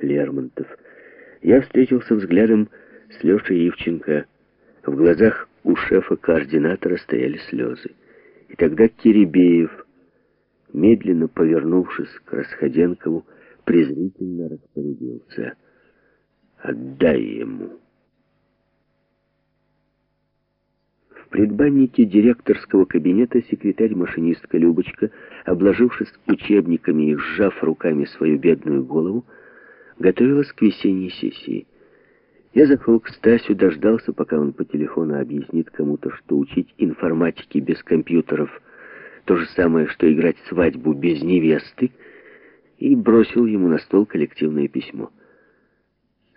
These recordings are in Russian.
Лермонтов. Я встретился взглядом с Лешей Ивченко. В глазах у шефа-координатора стояли слезы. И тогда Кирибеев, медленно повернувшись к Расходенкову, презрительно распорядился. «Отдай ему». В предбаннике директорского кабинета секретарь-машинистка Любочка, обложившись учебниками и сжав руками свою бедную голову, готовилась к весенней сессии. Я зашел к Стасю, дождался, пока он по телефону объяснит кому-то, что учить информатике без компьютеров то же самое, что играть свадьбу без невесты, и бросил ему на стол коллективное письмо.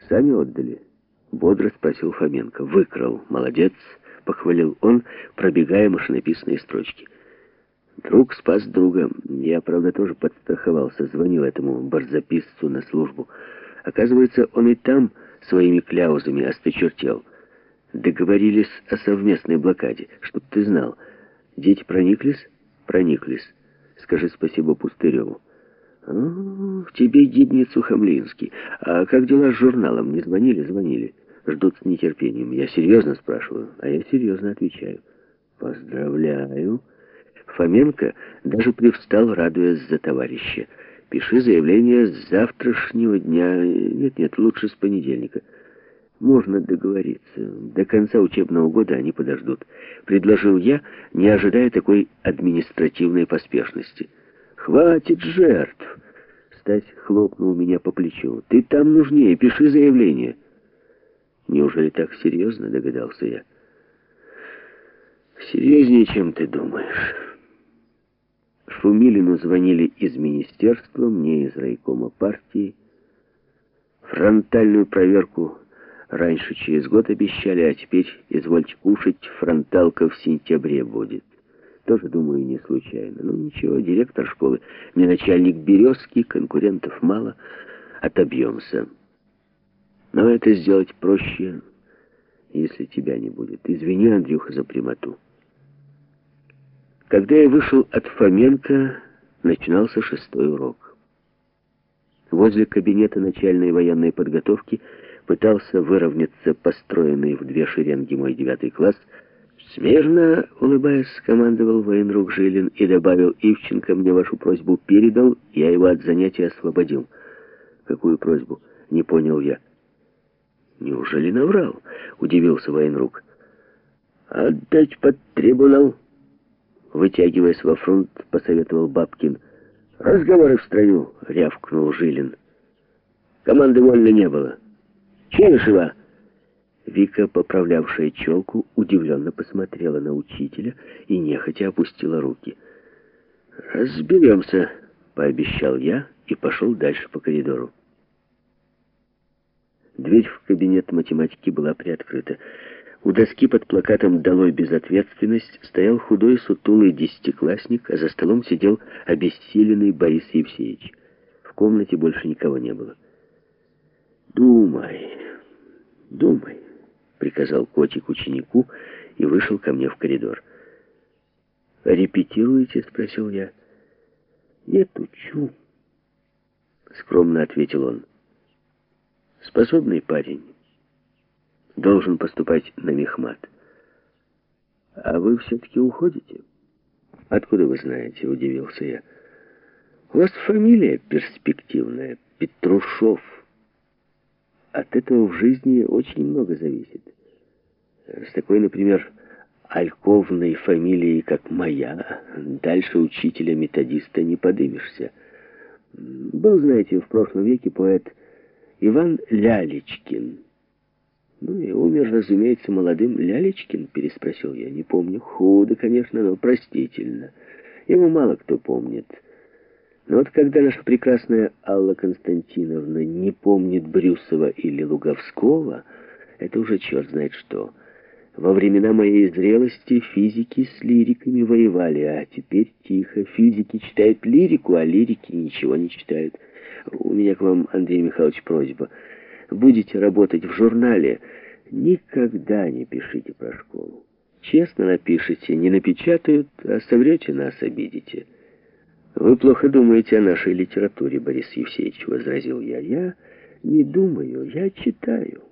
«Сами отдали?» — бодро спросил Фоменко. «Выкрал. Молодец!» — похвалил он, пробегая машинописные строчки. «Друг спас друга. Я, правда, тоже подстраховался. Звонил этому барзаписцу на службу. Оказывается, он и там своими кляузами осточертел. Договорились о совместной блокаде, чтоб ты знал. Дети прониклись? Прониклись. Скажи спасибо Пустыреву. В тебе гибнет Сухомлинский. А как дела с журналом? Не звонили? Звонили. Ждут с нетерпением. Я серьезно спрашиваю, а я серьезно отвечаю. Поздравляю. Фоменко даже привстал, радуясь за товарища. Пиши заявление с завтрашнего дня. Нет-нет, лучше с понедельника. Можно договориться. До конца учебного года они подождут. Предложил я, не ожидая такой административной поспешности. Хватит жертв. Стась хлопнул меня по плечу. Ты там нужнее, пиши заявление. Неужели так серьезно, догадался я. Серьезнее, чем ты думаешь. Шумилину звонили из министерства, мне из райкома партии. Фронтальную проверку раньше через год обещали, а теперь, извольте кушать, фронталка в сентябре будет. Тоже, думаю, не случайно. Ну ничего, директор школы, мне начальник Березки, конкурентов мало, отобьемся. Но это сделать проще, если тебя не будет. Извини, Андрюха, за прямоту. Когда я вышел от Фоменко, начинался шестой урок. Возле кабинета начальной военной подготовки пытался выровняться построенный в две шеренги мой девятый класс. Смирно, улыбаясь, командовал военрук Жилин и добавил, Ивченко мне вашу просьбу передал, я его от занятия освободил. Какую просьбу? Не понял я. Неужели наврал? Удивился военрук. Отдать под трибунал. Вытягиваясь во фронт, посоветовал Бабкин. «Разговоры в строю!» — рявкнул Жилин. «Команды вольно не было. Чешева!» Вика, поправлявшая челку, удивленно посмотрела на учителя и нехотя опустила руки. «Разберемся», — пообещал я и пошел дальше по коридору. Дверь в кабинет математики была приоткрыта. У доски под плакатом «Долой безответственность» стоял худой сутулый десятиклассник, а за столом сидел обессиленный Борис Евсеевич. В комнате больше никого не было. «Думай, думай», — приказал котик ученику и вышел ко мне в коридор. «Репетируете?» — спросил я. «Нет, учу», — скромно ответил он. «Способный парень» должен поступать на мехмат. А вы все-таки уходите? Откуда вы знаете, удивился я. У вас фамилия перспективная, Петрушов. От этого в жизни очень много зависит. С такой, например, альковной фамилией, как моя, дальше учителя-методиста не подымешься. Был, знаете, в прошлом веке поэт Иван Лялечкин. «Ну и умер, разумеется, молодым Лялечкин?» — переспросил я. «Не помню. Худо, конечно, но простительно. Его мало кто помнит. Но вот когда наша прекрасная Алла Константиновна не помнит Брюсова или Луговского, это уже черт знает что. Во времена моей зрелости физики с лириками воевали, а теперь тихо. Физики читают лирику, а лирики ничего не читают. У меня к вам, Андрей Михайлович, просьба — будете работать в журнале, никогда не пишите про школу. Честно напишите, не напечатают, а соврете нас обидите. Вы плохо думаете о нашей литературе, Борис Евсеевич, возразил я. Я не думаю, я читаю.